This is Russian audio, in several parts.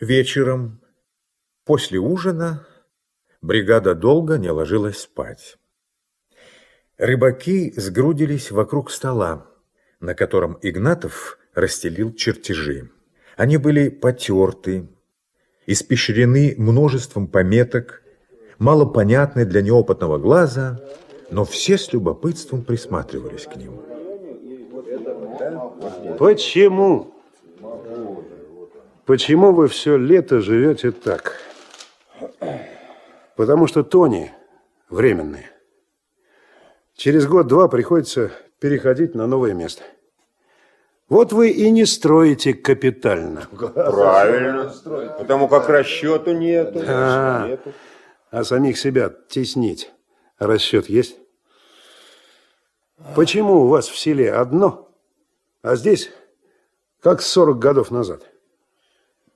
Вечером, после ужина, бригада долго не ложилась спать. Рыбаки сгрудились вокруг стола, на котором Игнатов расстелил чертежи. Они были потерты, испещрены множеством пометок, малопонятны для неопытного глаза, но все с любопытством присматривались к ним. Почему? Почему вы все лето живете так? Потому что Тони временные. Через год-два приходится переходить на новое место. Вот вы и не строите капитально. Правильно. Потому как расчета нету. А, нету. а самих себя теснить. Расчет есть? Почему у вас в селе одно, а здесь как 40 годов назад?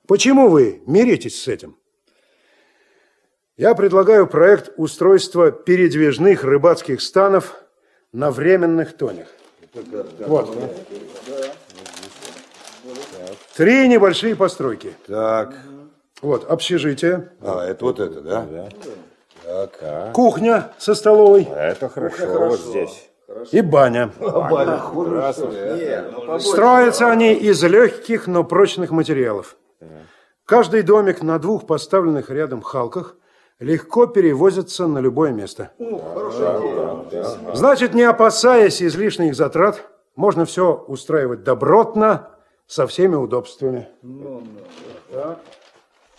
Почему вы миритесь с этим? Я предлагаю проект устройства передвижных рыбацких станов на временных тонях. Вот. Три небольшие постройки. Так. Вот, общежитие, А, это вот это, да? Так. кухня со столовой Это хорошо. Вот здесь. и баня. Строятся они из легких, но прочных материалов. Каждый домик на двух поставленных рядом халках легко перевозится на любое место. Значит, не опасаясь излишних затрат, можно все устраивать добротно, со всеми удобствами.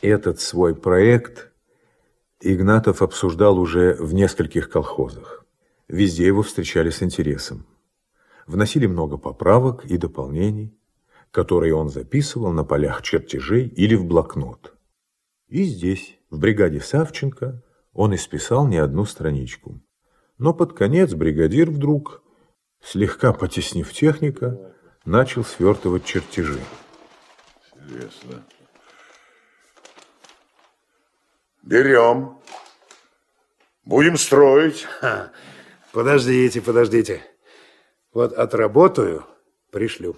Этот свой проект Игнатов обсуждал уже в нескольких колхозах. Везде его встречали с интересом. Вносили много поправок и дополнений, которые он записывал на полях чертежей или в блокнот. И здесь, в бригаде Савченко, он исписал не одну страничку. Но под конец бригадир вдруг, слегка потеснив техника, начал свертывать чертежи. Интересно. Берем. Будем строить. Ха, подождите, подождите. Вот отработаю, пришлю.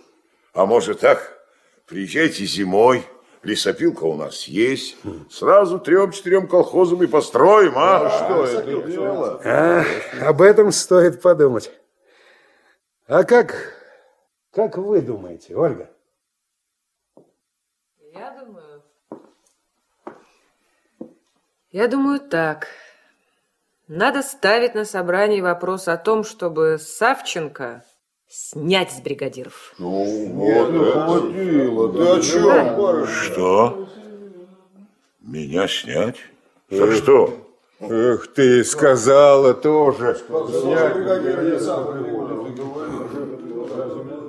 А может так? Приезжайте зимой. Лесопилка у нас есть. Сразу трем-четырем колхозам и построим, а? Что это дело? А, об этом стоит подумать. А как, как вы думаете, Ольга? Я думаю... Я думаю так. Надо ставить на собрании вопрос о том, чтобы Савченко снять с бригадиров. Ну, вот это дело. Ты о чем? Что? Меня снять? За что? Эх ты, сказала тоже.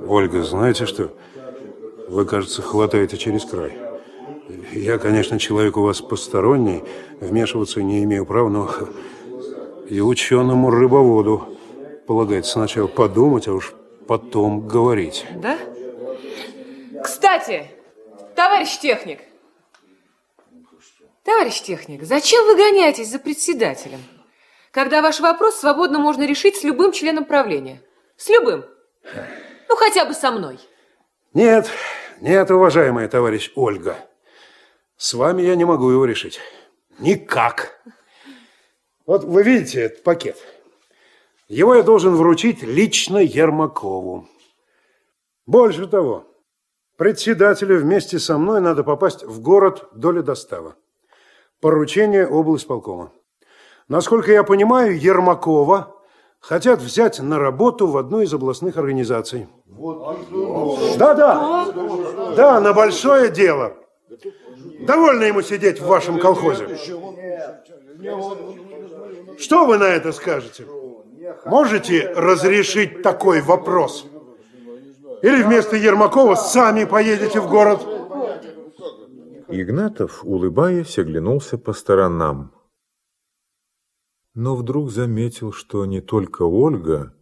Ольга, знаете что? Вы, кажется, хватаете через край. Я, конечно, человек у вас посторонний, вмешиваться не имею права, но и ученому рыбоводу полагается сначала подумать, а уж потом говорить. Да? Кстати, товарищ техник. Товарищ техник, зачем вы гоняетесь за председателем? Когда ваш вопрос свободно можно решить с любым членом правления. С любым. Ну, хотя бы со мной. Нет, нет, уважаемая товарищ Ольга. С вами я не могу его решить. Никак. Вот вы видите этот пакет. Его я должен вручить лично Ермакову. Больше того, председателю вместе со мной надо попасть в город доля достава. Поручение облсполкома. Насколько я понимаю, Ермакова хотят взять на работу в одну из областных организаций. Да-да, да, на большое дело. Довольно ему сидеть в вашем колхозе. Что вы на это скажете? Можете разрешить такой вопрос? Или вместо Ермакова сами поедете в город? Игнатов, улыбаясь, оглянулся по сторонам. Но вдруг заметил, что не только Ольга,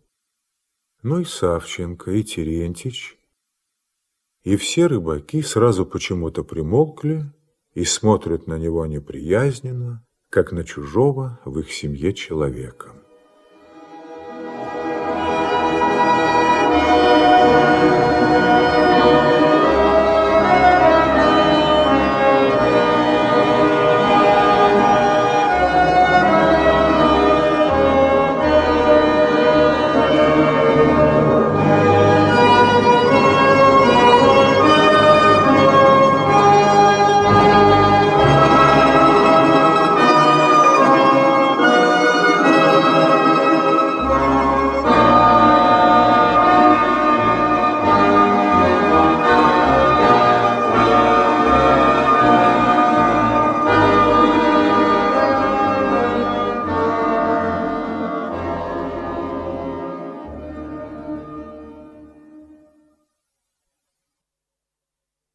но и Савченко, и Терентич, и все рыбаки сразу почему-то примолкли и смотрят на него неприязненно, как на чужого в их семье человека.